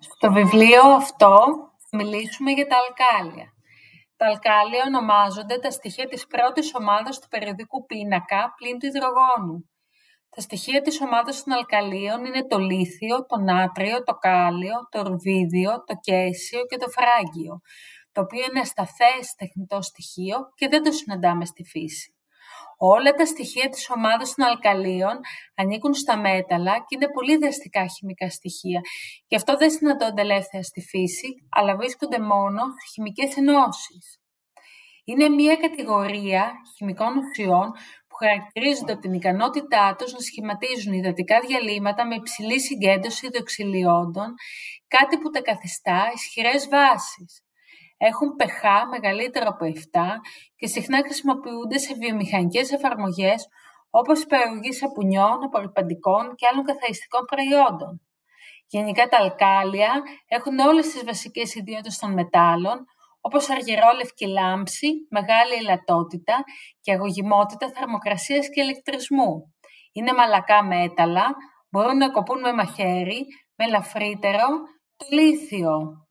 Στο βιβλίο αυτό θα μιλήσουμε για τα αλκάλια. Τα αλκάλια ονομάζονται τα στοιχεία της πρώτης ομάδας του περιοδικού πίνακα πλην του υδρογόνου. Τα στοιχεία της ομάδας των αλκαλίων είναι το λίθιο, το νάτριο, το κάλιο, το ορβίδιο, το κέσιο και το φράγκιο, το οποίο είναι ασταθές τεχνητό στοιχείο και δεν το συναντάμε στη φύση. Όλα τα στοιχεία της ομάδας των αλκαλίων ανήκουν στα μέταλλα και είναι πολύ δραστικά χημικά στοιχεία. Γι' αυτό δεν συναντώνται ελεύθερα στη φύση, αλλά βρίσκονται μόνο σε χημικές ενώσεις. Είναι μια κατηγορία χημικών ουσιών που χαρακτηρίζονται από την ικανότητά τους να σχηματίζουν υδατικά διαλύματα με υψηλή συγκέντρωση υδοξυλιόντων, κάτι που τα καθιστά ισχυρές βάσεις έχουν pH μεγαλύτερο από 7 και συχνά χρησιμοποιούνται σε βιομηχανικές εφαρμογές όπως η παραγωγή σαπουνιών, απορριπαντικών και άλλων καθαριστικών προϊόντων. Γενικά τα αλκάλια έχουν όλες τις βασικές ιδιότητες των μετάλλων, όπως αργυρόλευκη λάμψη, μεγάλη ελαττότητα και αγωγημότητα θερμοκρασίας και ηλεκτρισμού. Είναι μαλακά μέταλλα, μπορούν να κοπούν με μαχαίρι, με ελαφρύτερο, το λίθιο,